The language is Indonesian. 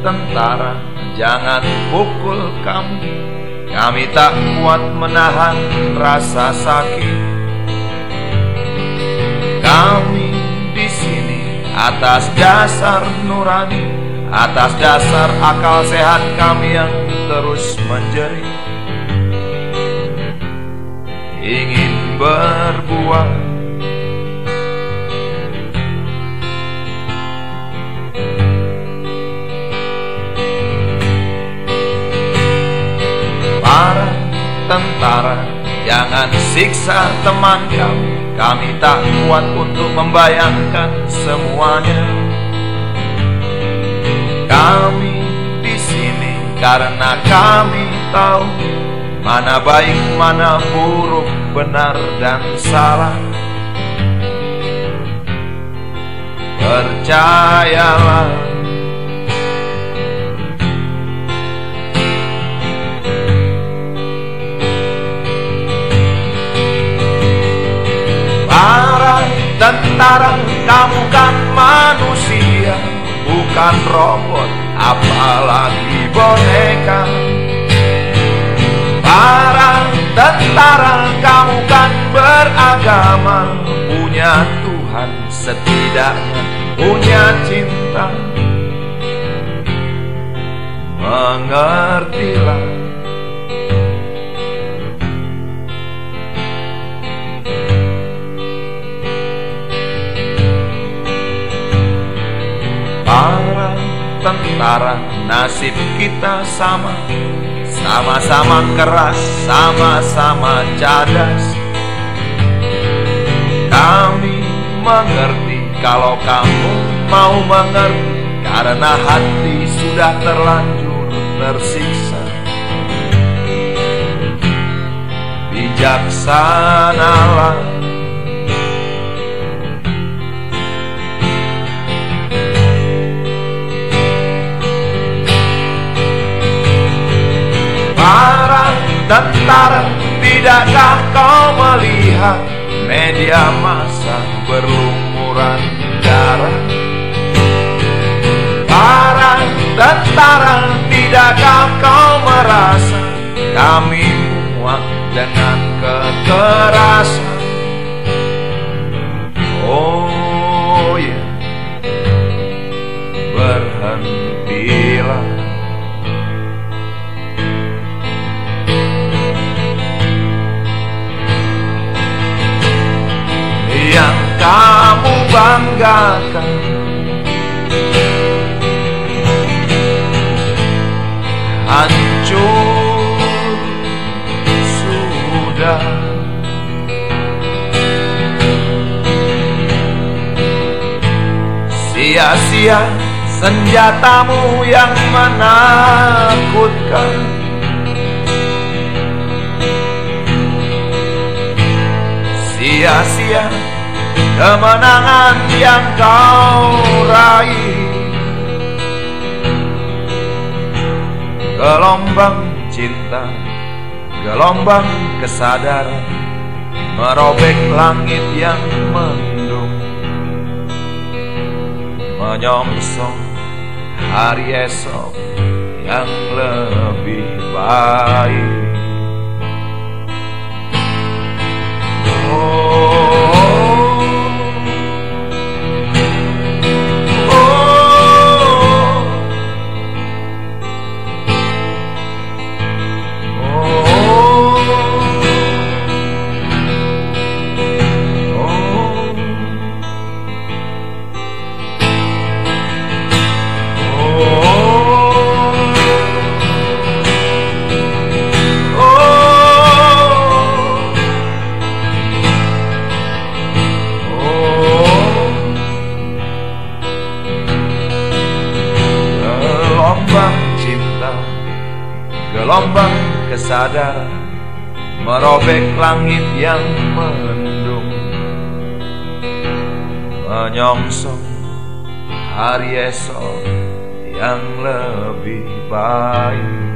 tentara Jangan pukul kami. Kami tak kuat menahan rasa sakit. Kami di sini atas dasar nurani Atas dasar akal sehat kami yang terus menjerit. Ingin berbuat tentara Jangan siksa teman kami Kami tak kuat untuk membayangkan semuanya kami di sini karena kami tahu mana baik, mana buruk, benar dan salah. Percayalah. Tentara, kamu kan manusia bukan robot apalagi boneka. Para tentara kamu kan beragama Punya Tuhan setidaknya punya cinta. Mengertilah para tentara nasib kita sama. Sama-sama keras, sama-sama cadas Kami mengerti kalau kamu mau mengerti Karena hati sudah terlanjur tersiksa. Bijaksanalah Tidakkah kau melihat media massa berlumuran darah? Para tentara Tidakkah kau merasa kami muak dengan kekerasan kamu banggakan. Hancur sudah. Sia-sia senjatamu yang menakutkan kemenangan yang kau raih. Gelombang cinta, gelombang kesadaran Merobek langit yang mendung. Menyongsong hari esok yang lebih baik gelombang cinta Gelombang kesadaran Merobek langit yang mendung Menyongsong hari esok yang lebih baik